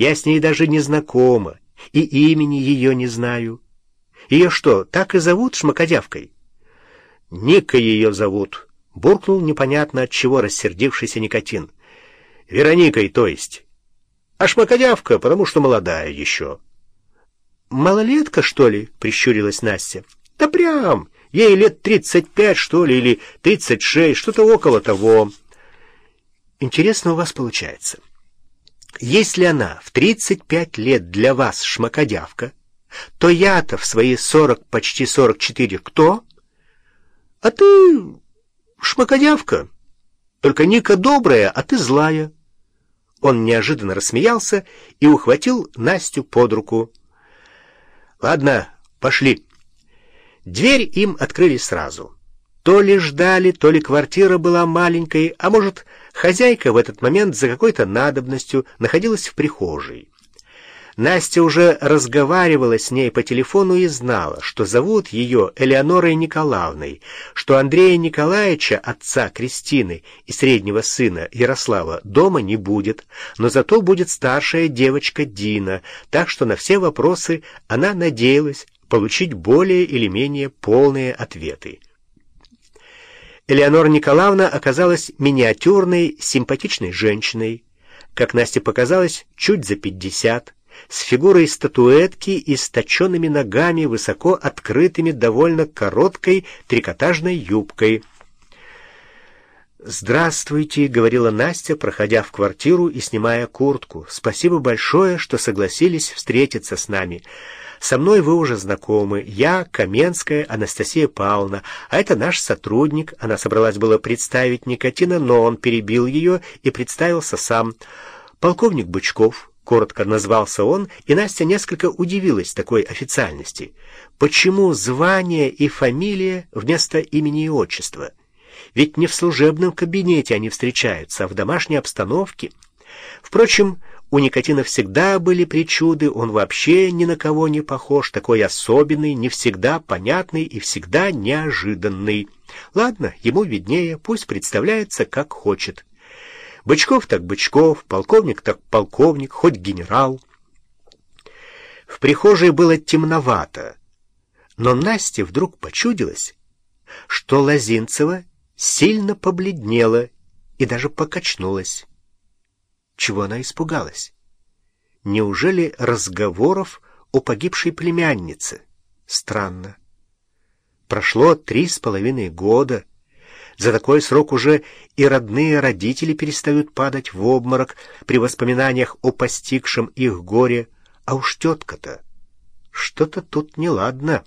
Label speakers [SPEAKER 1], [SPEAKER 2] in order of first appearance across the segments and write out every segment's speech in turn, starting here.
[SPEAKER 1] Я с ней даже не знакома, и имени ее не знаю. Ее что, так и зовут шмакодявкой? Ника ее зовут, — буркнул непонятно от чего рассердившийся никотин. Вероникой, то есть. А шмакодявка, потому что молодая еще. «Малолетка, что ли?» — прищурилась Настя. «Да прям! Ей лет тридцать пять, что ли, или тридцать шесть, что-то около того». «Интересно у вас получается. Если она в тридцать пять лет для вас шмакодявка, то я-то в свои сорок, почти сорок четыре кто? А ты шмакодявка. Только Ника добрая, а ты злая». Он неожиданно рассмеялся и ухватил Настю под руку. «Ладно, пошли». Дверь им открыли сразу. То ли ждали, то ли квартира была маленькой, а может, хозяйка в этот момент за какой-то надобностью находилась в прихожей. Настя уже разговаривала с ней по телефону и знала, что зовут ее Элеонорой Николаевной, что Андрея Николаевича, отца Кристины и среднего сына Ярослава, дома не будет, но зато будет старшая девочка Дина, так что на все вопросы она надеялась получить более или менее полные ответы. Элеонора Николаевна оказалась миниатюрной, симпатичной женщиной, как Насте показалось, чуть за пятьдесят, с фигурой статуэтки и с точенными ногами, высоко открытыми, довольно короткой трикотажной юбкой. «Здравствуйте», — говорила Настя, проходя в квартиру и снимая куртку. «Спасибо большое, что согласились встретиться с нами. Со мной вы уже знакомы. Я Каменская Анастасия Павловна, а это наш сотрудник». Она собралась было представить Никотина, но он перебил ее и представился сам. «Полковник Бычков». Коротко назвался он, и Настя несколько удивилась такой официальности. Почему звание и фамилия вместо имени и отчества? Ведь не в служебном кабинете они встречаются, а в домашней обстановке. Впрочем, у Никотина всегда были причуды, он вообще ни на кого не похож, такой особенный, не всегда понятный и всегда неожиданный. Ладно, ему виднее, пусть представляется, как хочет. Бычков так Бычков, полковник так полковник, хоть генерал. В прихожей было темновато, но Насте вдруг почудилось, что Лозинцева сильно побледнела и даже покачнулась. Чего она испугалась? Неужели разговоров о погибшей племяннице? Странно. Прошло три с половиной года, за такой срок уже и родные родители перестают падать в обморок при воспоминаниях о постигшем их горе, а уж тетка-то. Что-то тут неладно.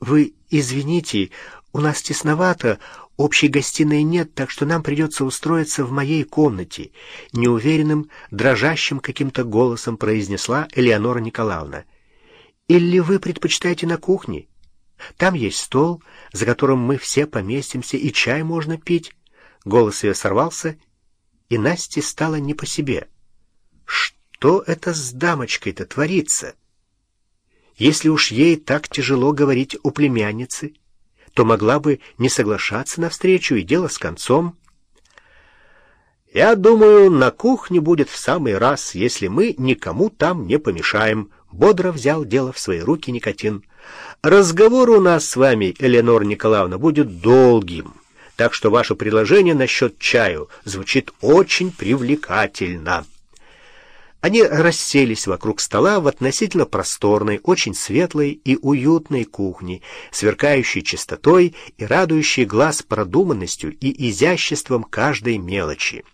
[SPEAKER 1] Вы извините, у нас тесновато, общей гостиной нет, так что нам придется устроиться в моей комнате, неуверенным, дрожащим каким-то голосом произнесла Элеонора Николаевна. Или вы предпочитаете на кухне? Там есть стол, за которым мы все поместимся, и чай можно пить. Голос ее сорвался, и Насте стало не по себе. Что это с дамочкой-то творится? Если уж ей так тяжело говорить о племяннице, то могла бы не соглашаться на встречу и дело с концом. «Я думаю, на кухне будет в самый раз, если мы никому там не помешаем», — бодро взял дело в свои руки Никотин. Разговор у нас с вами, Эленор Николаевна, будет долгим, так что ваше предложение насчет чаю звучит очень привлекательно. Они расселись вокруг стола в относительно просторной, очень светлой и уютной кухне, сверкающей чистотой и радующей глаз продуманностью и изяществом каждой мелочи.